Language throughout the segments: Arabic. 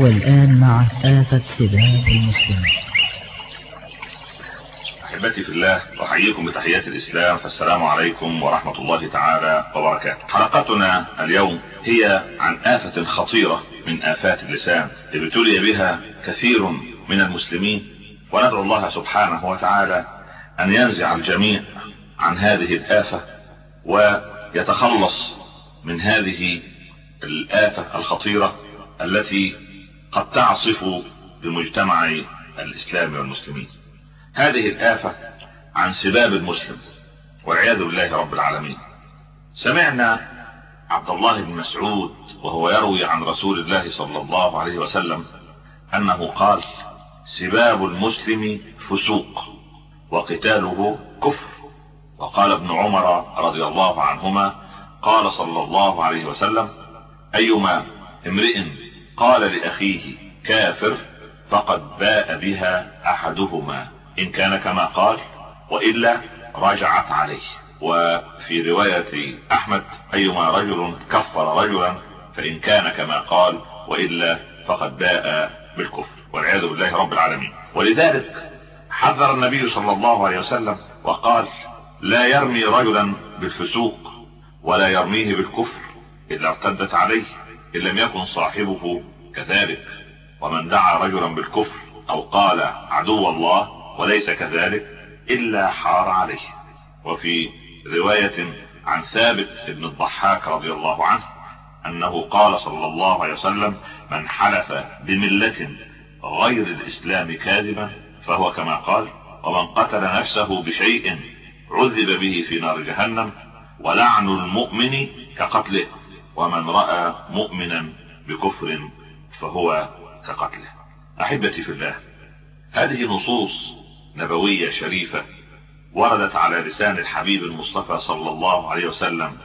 والآن مع آفة سباب المسلمين أحبتي في الله أحييكم بتحيات الإسلام فالسلام عليكم ورحمة الله تعالى وبركاته. حلقتنا اليوم هي عن آفة خطيرة من آفات اللسان ابتلي بها كثير من المسلمين وندعو الله سبحانه وتعالى أن ينزع الجميع عن هذه الآفة ويتخلص من هذه الآفة الخطيرة التي قد تعصف بمجتمع الإسلام والمسلمين. هذه الآفة عن سباب المسلم والعياذ بالله رب العالمين. سمعنا عبد الله بن مسعود وهو يروي عن رسول الله صلى الله عليه وسلم أنه قال سباب المسلم فسوق وقتاله كفر. وقال ابن عمر رضي الله عنهما قال صلى الله عليه وسلم أيما امرئ قال لأخيه كافر فقد باء بها أحدهما إن كان كما قال وإلا رجعت عليه. وفي رواية أحمد أيما رجل كفر رجلا فإن كان كما قال وإلا فقد باء بالكفر. والعياذ بالله رب العالمين. ولذلك حذر النبي صلى الله عليه وسلم وقال لا يرمي رجلا بالفسوق ولا يرميه بالكفر إذا ارتدت عليه. إن لم يكن صاحبه كذلك. ومن دعا رجلا بالكفر أو قال عدو الله وليس كذلك إلا حار عليه. وفي رواية عن ثابت بن الضحاك رضي الله عنه أنه قال صلى الله عليه وسلم من حلف بملة غير الإسلام كاذبا فهو كما قال ومن قتل نفسه بشيء عذب به في نار جهنم ولعن المؤمن كقتله. ومن رأى مؤمنا بكفر فهو كقتله. أحبتي في الله هذه نصوص نبوية شريفة وردت على لسان الحبيب المصطفى صلى الله عليه وسلم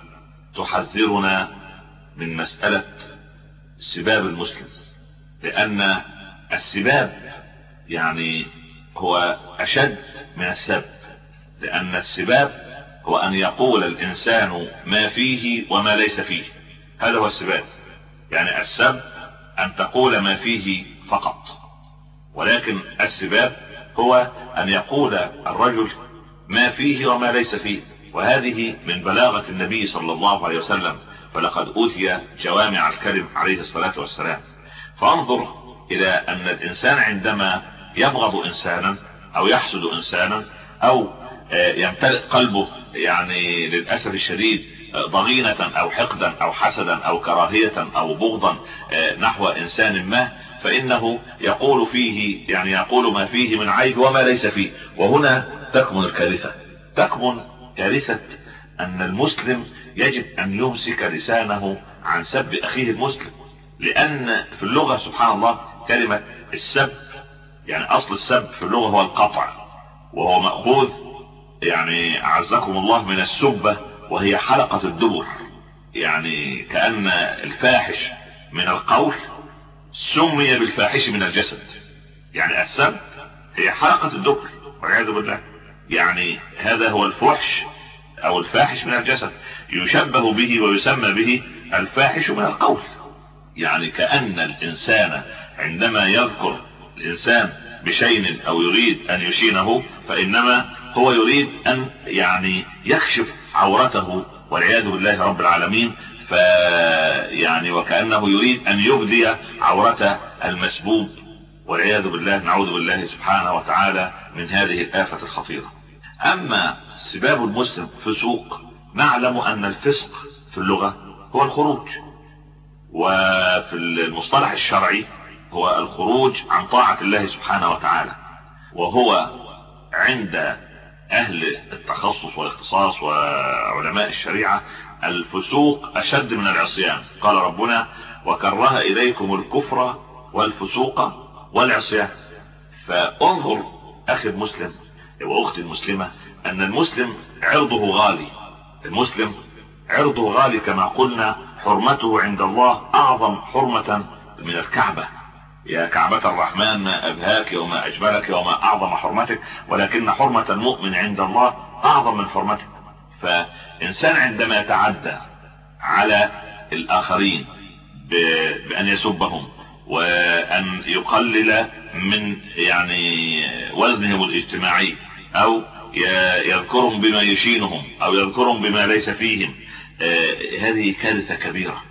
تحذرنا من مسألة سباب المسلم لأن السباب يعني هو أشد من السب لأن السباب هو أن يقول الإنسان ما فيه وما ليس فيه. هذا هو السباب. يعني السب أن تقول ما فيه فقط. ولكن السباب هو أن يقول الرجل ما فيه وما ليس فيه. وهذه من بلاغة النبي صلى الله عليه وسلم. فلقد أوتي جوامع الكلم عليه الصلاة والسلام. فانظر إلى أن الإنسان عندما يبغض إنسانا أو يحسد إنسانا أو آه، يمتلئ قلبه يعني للأسف الشديد ضغينة أو حقدا أو حسدا أو كراهية أو بغضا آه، نحو إنسان ما فإنه يقول فيه يعني يقول ما فيه من عيب وما ليس فيه. وهنا تكمن الكارثة. تكمن كارثة أن المسلم يجب أن يمسك لسانه عن سب أخيه المسلم. لأن في اللغة سبحان الله كلمة السب يعني أصل السب في اللغة هو القطع وهو مأخوذ يعني أعزكم الله من السبة. وهي حلقة الدبر. يعني كأن الفاحش من القول سمي بالفاحش من الجسد. يعني السب هي حلقة الدبر والعياذ بالله. يعني هذا هو الفحش أو الفاحش من الجسد. يشبه به ويسمى به الفاحش من القول. يعني كأن الإنسان عندما يذكر الإنسان بشيء أو يريد أن يشينه فإنما هو يريد أن يعني يكشف عورته والعياذ بالله رب العالمين ف يعني وكأنه يريد أن يبدي عورة المسبوب والعياذ بالله نعوذ بالله سبحانه وتعالى من هذه الآفة الخطيرة. أما سباب المسلم فسوق نعلم أن الفسق في اللغة هو الخروج وفي المصطلح الشرعي هو الخروج عن طاعة الله سبحانه وتعالى وهو عند أهل التخصص والاختصاص وعلماء الشريعة الفسوق أشد من العصيان. قال ربنا وكره إليكم الكفر والفسوق والعصيان. فانظر أخي المسلم واختي المسلمة أن المسلم عرضه غالي. المسلم عرضه غالي كما قلنا حرمته عند الله أعظم حرمة من الكعبة. يا كعبة الرحمن ما أبهاك وما اجبلك وما أعظم حرمتك ولكن حرمة المؤمن عند الله أعظم من حرمتك. فإنسان عندما يتعدى على الآخرين بأن يسبهم وأن يقلل من يعني وزنهم الاجتماعي أو يذكرهم بما يشينهم أو يذكرهم بما ليس فيهم آه، هذه كارثة كبيرة.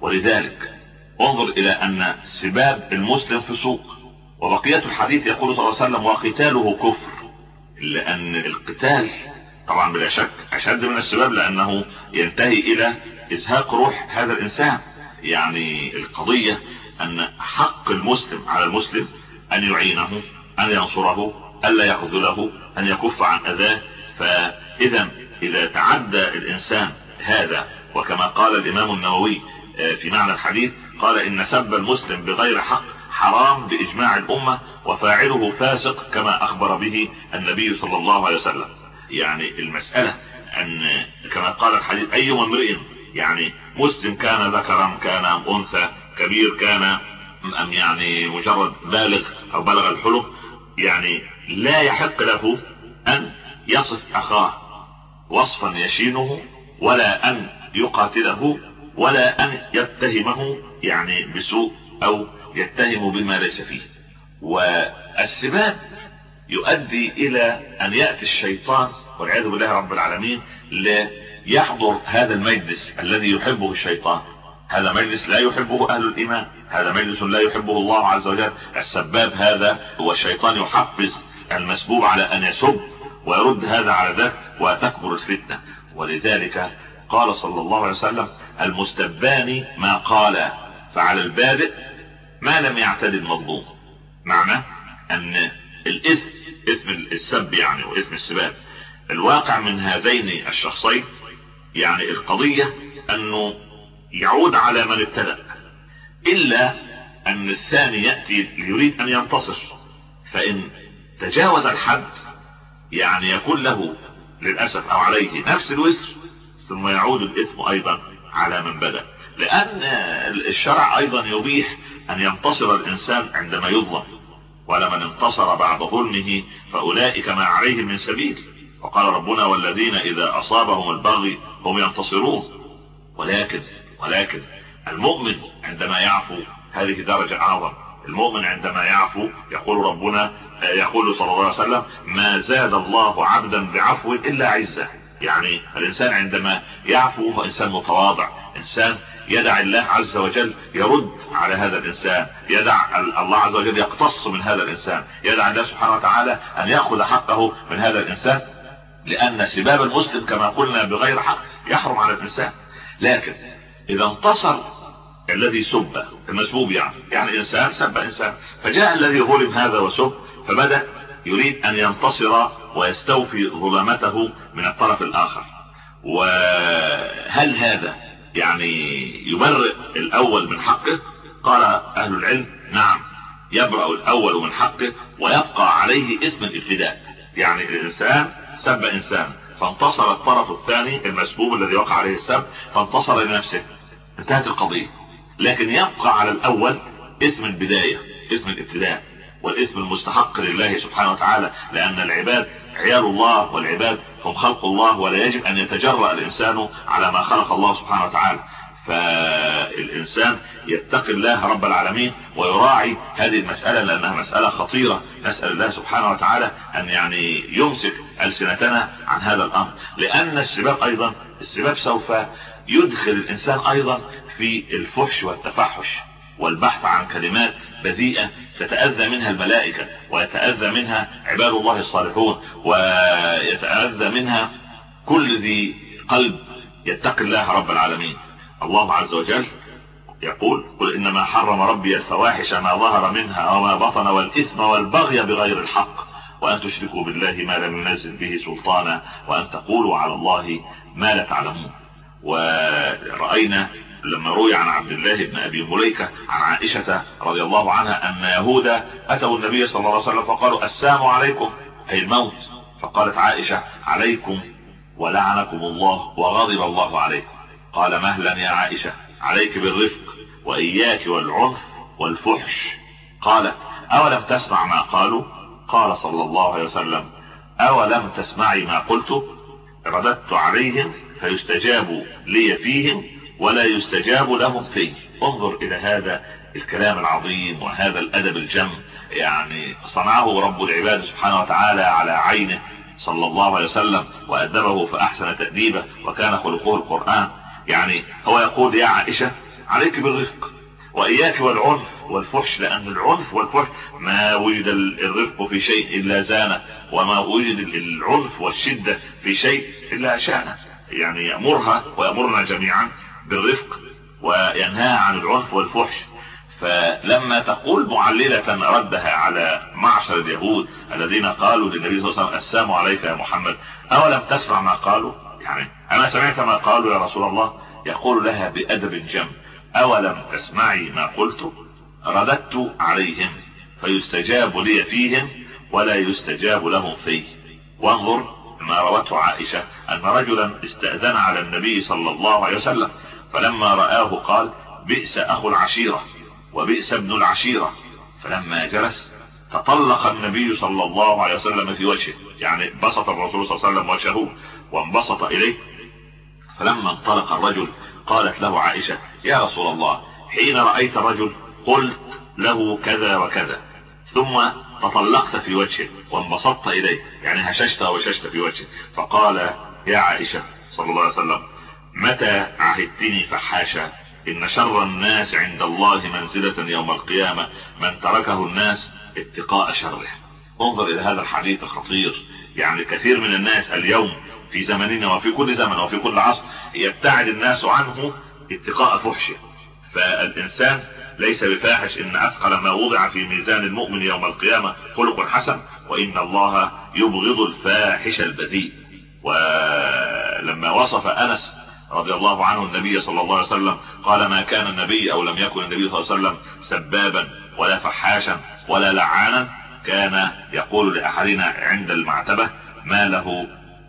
ولذلك انظر إلى أن سباب المسلم فسوق وبقية الحديث يقول صلى الله عليه وسلم وقتاله كفر لأن القتال طبعا بلا شك أشد من السباب لأنه ينتهي إلى إزهاق روح هذا الإنسان. يعني القضية أن حق المسلم على المسلم أن يعينه أن ينصره الا يخذله أن يكف عن أذاه. فاذا إذا تعدى الإنسان هذا وكما قال الإمام النووي في معنى الحديث قال إن سب المسلم بغير حق حرام بإجماع الأمة وفاعله فاسق كما أخبر به النبي صلى الله عليه وسلم. يعني المسألة أن كما قال الحديث أي امرئ يعني مسلم كان ذكرا كان أم أنثى كبير كان أم يعني مجرد بالغ أو بلغ الحلم يعني لا يحق له أن يصف أخاه وصفا يشينه ولا أن يقاتله ولا أن يتهمه يعني بسوء أو يتهم بما ليس فيه. والسباب يؤدي إلى أن يأتي الشيطان والعياذ بالله رب العالمين ليحضر هذا المجلس الذي يحبه الشيطان. هذا مجلس لا يحبه أهل الإيمان هذا مجلس لا يحبه الله عز وجل. السباب هذا هو الشيطان يحفز المسبوب على أن يسب ويرد هذا على ذاك وتكبر الفتنة. ولذلك قال صلى الله عليه وسلم المستبان ما قال فعلى البادئ ما لم يعتد المظلوم معنى أن الاثم اثم السب يعني واثم السباب. الواقع من هذين الشخصين يعني القضية أنه يعود على من ابتدأ إلا أن الثاني يأتي يريد أن ينتصر. فإن تجاوز الحد يعني يكون له للأسف أو عليه نفس الوزر ثم يعود الإثم أيضا. على من بدأ. لأن الشرع أيضا يبيح أن ينتصر الإنسان عندما يظلم. ولمن انتصر بعد ظلمه فأولئك ما عليهم من سبيل. وقال ربنا والذين إذا أصابهم البغي هم ينتصرون. ولكن ولكن المؤمن عندما يعفو هذه درجة أعظم. المؤمن عندما يعفو يقول ربنا يقول صلى الله عليه وسلم ما زاد الله عبدا بعفو إلا عزة. يعني الإنسان عندما يعفو هو انسان متواضع. إنسان يدع الله عز وجل يرد على هذا الإنسان يدع الله عز وجل يقتص من هذا الإنسان يدع الله سبحانه وتعالى أن يأخذ حقه من هذا الإنسان لأن سباب المسلم كما قلنا بغير حق يحرم على الإنسان. لكن إذا انتصر الذي سب المسبوب يعني يعني إنسان سب إنسان فجاء الذي ظلم هذا وسب فبدأ يريد أن ينتصر ويستوفي ظلمته من الطرف الآخر. وهل هذا يعني يبرئ الأول من حقه؟ قال أهل العلم نعم يبرأ الأول من حقه ويبقى عليه اسم الابتداء. يعني الإنسان سب إنسان فانتصر الطرف الثاني المسبوب الذي وقع عليه السب فانتصر لنفسه. انتهت القضية. لكن يبقى على الأول اسم البداية اسم الابتداء. والاسم المستحق لله سبحانه وتعالى لأن العباد عيال الله والعباد هم خلق الله ولا يجب أن يتجرأ الإنسان على ما خلق الله سبحانه وتعالى. فالإنسان يتقي الله رب العالمين ويراعي هذه المسألة لأنها مسألة خطيرة. نسأل الله سبحانه وتعالى أن يعني يمسك ألسنتنا عن هذا الأمر. لأن السباب أيضا السباب سوف يدخل الإنسان أيضا في الفحش والتفحش. والبحث عن كلمات بذيئة تتأذى منها الملائكة ويتأذى منها عباد الله الصالحون ويتأذى منها كل ذي قلب يتقي الله رب العالمين. الله عز وجل يقول قل إنما حرم ربي الفواحش ما ظهر منها وما بطن والإثم والبغي بغير الحق وأن تشركوا بالله ما لم ينزل به سلطانا وأن تقولوا على الله ما لا تعلمون. ورأينا لما روي عن عبد الله بن أبي مليكة عن عائشة رضي الله عنها أن يهودا أتوا النبي صلى الله عليه وسلم فقالوا السلام عليكم أي الموت. فقالت عائشة عليكم ولعنكم الله وغضب الله عليكم. قال مهلا يا عائشة عليك بالرفق وإياك والعنف والفحش. قالت أولم تسمع ما قالوا؟ قال صلى الله عليه وسلم أولم تسمعي ما قلت؟ رددت عليهم فيستجاب لي فيهم ولا يستجاب لهم فيه. انظر إلى هذا الكلام العظيم وهذا الأدب الجم. يعني صنعه رب العباد سبحانه وتعالى على عينه صلى الله عليه وسلم وأدبه فأحسن تأديبه وكان خلقه القرآن. يعني هو يقول يا عائشة عليك بالرفق وإياك والعنف والفحش لأن العنف والفحش ما وجد الرفق في شيء إلا زانه وما وجد العنف والشدة في شيء إلا شانه. يعني يأمرها ويأمرنا جميعا. بالرفق وينهى عن العنف والفحش. فلما تقول معللة ردها على معشر اليهود الذين قالوا للنبي صلى الله عليه وسلم السلام عليك يا محمد أولم تسمع ما قالوا؟ يعني أنا سمعت ما قالوا يا رسول الله يقول لها بأدب جم أولم تسمعي ما قلت؟ رددت عليهم فيستجاب لي فيهم ولا يستجاب لهم فيه. وانظر ما روته عائشة أن رجلا استأذن على النبي صلى الله عليه وسلم فلما رآه قال بئس أخو العشيرة وبئس ابن العشيرة. فلما جلس تطلق النبي صلى الله عليه وسلم في وجهه يعني بسط الرسول صلى الله عليه وسلم وجهه وانبسط إليه. فلما انطلق الرجل قالت له عائشة يا رسول الله حين رأيت الرجل قلت له كذا وكذا ثم تطلقت في وجهه وانبسطت إليه يعني هششت وششت في وجهه. فقال يا عائشة صلى الله عليه وسلم متى عهدتني فحاشا؟ إن شر الناس عند الله منزلة يوم القيامة. من تركه الناس اتقاء شره. انظر إلى هذا الحديث الخطير. يعني كثير من الناس اليوم في زمننا وفي كل زمن وفي كل عصر يبتعد الناس عنه اتقاء فحشه. فالإنسان ليس بفاحش إن أثقل ما وضع في ميزان المؤمن يوم القيامة خلق حسن وإن الله يبغض الفاحش البذيء. ولما وصف أنس رضي الله عنه النبي صلى الله عليه وسلم قال ما كان النبي أو لم يكن النبي صلى الله عليه وسلم سبابا ولا فحاشا ولا لعانا كان يقول لأحدنا عند المعتبة ما له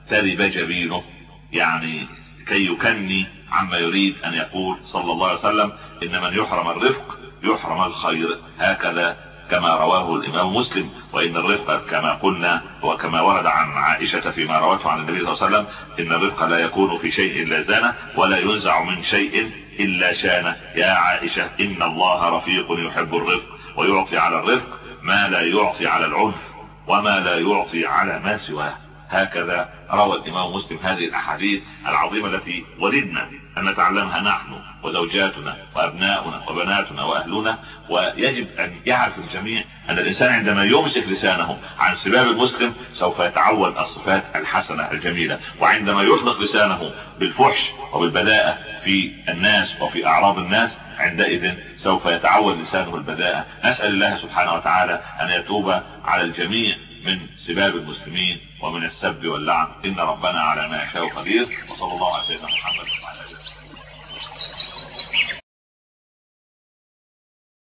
ترب جبينه يعني كي يكني عما يريد أن يقول صلى الله عليه وسلم إن من يحرم الرفق يحرم الخير. هكذا كما رواه الإمام مسلم وإن الرفق كما قلنا وكما ورد عن عائشة فيما روته عن النبي صلى الله عليه وسلم إن الرفق لا يكون في شيء إلا زانة ولا ينزع من شيء إلا شانة. يا عائشة إن الله رفيق يحب الرفق ويعطي على الرفق ما لا يعطي على العنف وما لا يعطي على ما سواه. هكذا روى الإمام مسلم هذه الأحاديث العظيمة التي وددنا أن نتعلمها نحن وزوجاتنا وأبناؤنا وبناتنا وأهلنا ويجب أن يعرف الجميع أن الإنسان عندما يمسك لسانه عن سباب المسلم سوف يتعود الصفات الحسنة الجميلة وعندما يطلق لسانه بالفحش وبالبداءة في الناس وفي أعراض الناس عندئذ سوف يتعود لسانه البداءة نسأل الله سبحانه وتعالى أن يتوب على الجميع. من سباب المسلمين ومن السب واللعن. إن ربنا على ما يشاء قدير. وصلى الله على سيدنا محمد.